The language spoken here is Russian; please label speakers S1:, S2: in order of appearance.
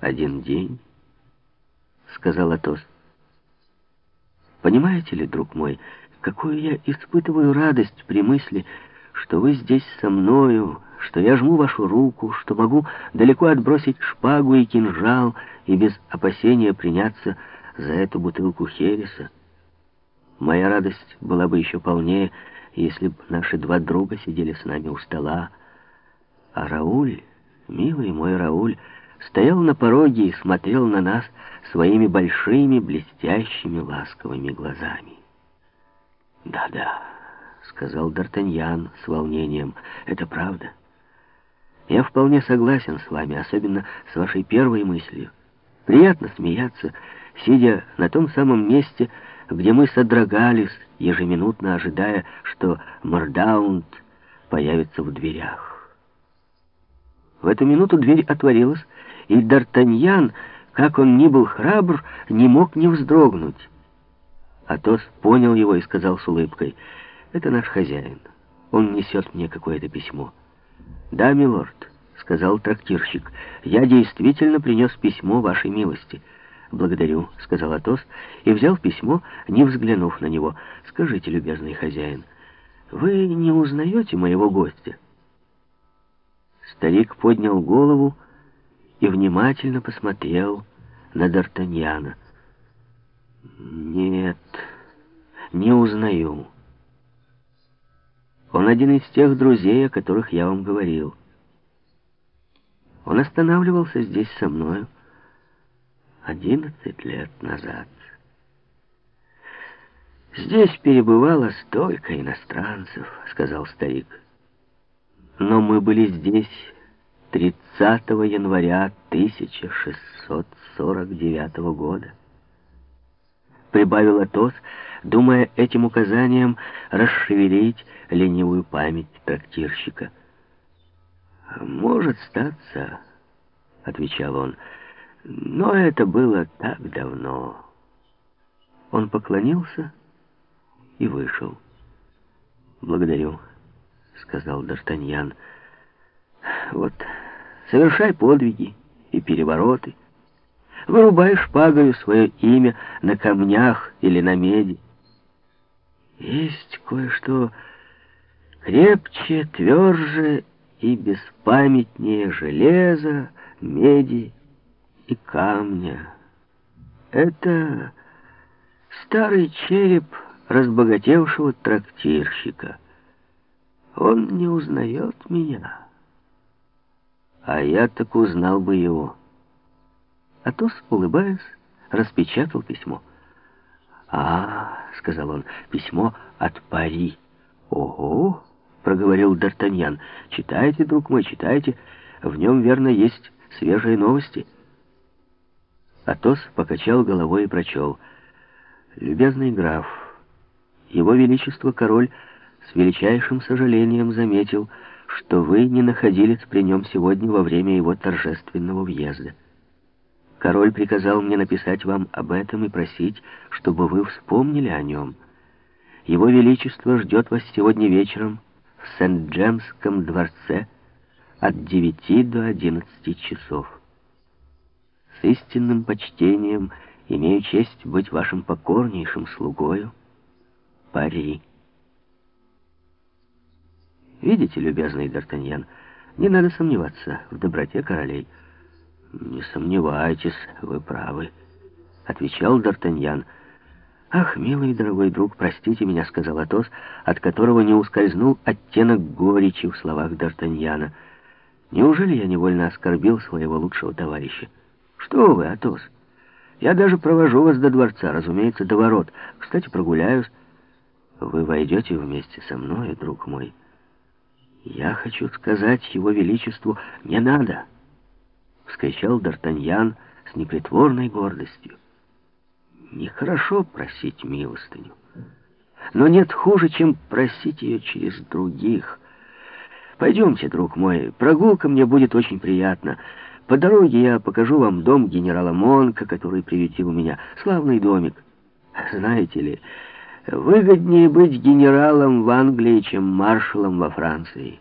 S1: один день, сказал Атос. Понимаете ли, друг мой, какую я испытываю радость при мысли, что вы здесь со мною, что я жму вашу руку, что могу далеко отбросить шпагу и кинжал и без опасения приняться за эту бутылку Хереса. Моя радость была бы еще полнее, если бы наши два друга сидели с нами у стола. А Рауль, милый мой Рауль, стоял на пороге и смотрел на нас своими большими, блестящими, ласковыми глазами. «Да-да», — сказал Д'Артаньян с волнением, — «это правда. Я вполне согласен с вами, особенно с вашей первой мыслью. Приятно смеяться, сидя на том самом месте, где мы содрогались, ежеминутно ожидая, что Мордаунд появится в дверях. В эту минуту дверь отворилась, и Д'Артаньян, как он ни был храбр, не мог не вздрогнуть. Атос понял его и сказал с улыбкой, «Это наш хозяин. Он несет мне какое-то письмо». «Да, милорд», — сказал трактирщик, — «я действительно принес письмо вашей милости». «Благодарю», — сказал Атос, и взял письмо, не взглянув на него. «Скажите, любезный хозяин, вы не узнаете моего гостя?» Старик поднял голову и внимательно посмотрел на Д'Артаньяна. «Нет, не узнаю. Он один из тех друзей, о которых я вам говорил. Он останавливался здесь со мною одиннадцать лет назад. «Здесь перебывало столько иностранцев», — сказал старик. «Но мы были здесь 30 января 1649 года». Прибавил Атос, думая этим указанием расшевелить ленивую память трактирщика. «Может статься», — отвечал он, — но это было так давно. Он поклонился и вышел. «Благодарю», — сказал Д'Артаньян. «Вот, совершай подвиги и перевороты. Вырубай шпагою свое имя на камнях или на меди. Есть кое-что крепче, тверже и беспамятнее железа, меди и камня. Это старый череп разбогатевшего трактирщика. Он не узнает меня. А я так узнал бы его. Атос, улыбаясь, распечатал письмо. «А, — сказал он, — письмо от Пари». «Ого!» — проговорил Д'Артаньян. «Читайте, друг мой, читайте. В нем, верно, есть свежие новости». Атос покачал головой и прочел. «Любезный граф, его величество король с величайшим сожалением заметил, что вы не находились при нем сегодня во время его торжественного въезда. Король приказал мне написать вам об этом и просить, чтобы вы вспомнили о нем. Его величество ждет вас сегодня вечером в Сент-Джемском дворце от девяти до одиннадцати часов с истинным почтением имею честь быть вашим покорнейшим слугою, Пари. Видите, любезный Д'Артаньян, не надо сомневаться в доброте королей. Не сомневайтесь, вы правы, отвечал Д'Артаньян. «Ах, милый дорогой друг, простите меня», — сказал Атос, от которого не ускользнул оттенок горечи в словах Д'Артаньяна. «Неужели я невольно оскорбил своего лучшего товарища?» Что вы, Атос? Я даже провожу вас до дворца, разумеется, до ворот. Кстати, прогуляюсь. Вы войдете вместе со мной, друг мой. Я хочу сказать его величеству, не надо, — вскричал Д'Артаньян с непритворной гордостью. Нехорошо просить милостыню, но нет хуже, чем просить ее через других. Пойдемте, друг мой, прогулка мне будет очень приятна. По дороге я покажу вам дом генерала Монка, который приютил меня. Славный домик. Знаете ли, выгоднее быть генералом в Англии, чем маршалом во Франции.